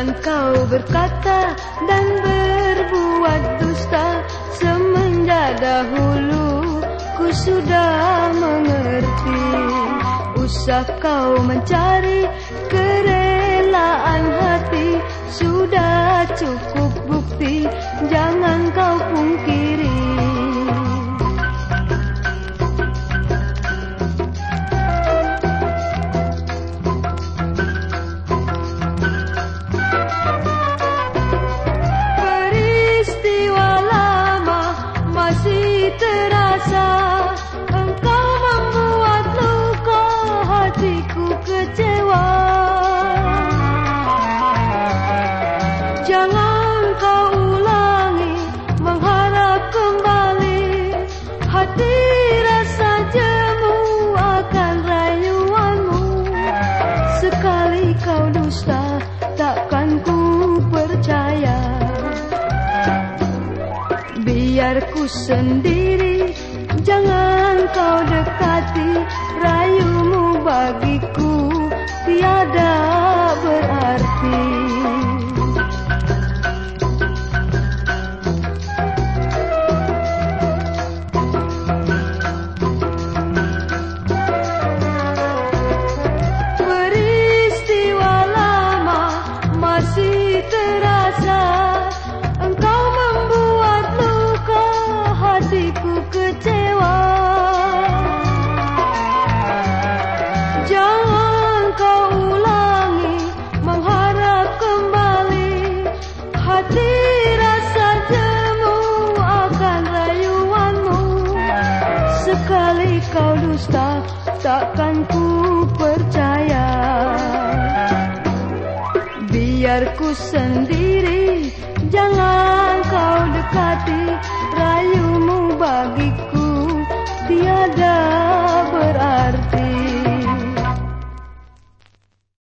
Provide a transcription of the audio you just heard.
Jangan kau berkata dan berbuat dusta Semenjak dahulu. Ku sudah mengerti Usah kau mencari kerelaan hati. Sudah cukup bukti jangan kau pungkiri kau dusta takkan ku percaya. Biar ku sendiri Jangan kau dekati. Rayumu bagiku Tiada berarti terasa Engkau membuat luka hatiku kecewa. Jangan kau ulangi mengharap kembali. Hati rasa jemu akan rayuanmu. Sekali kau dusta takkan ku percaya Biar ku sendiri Jangan kau dekati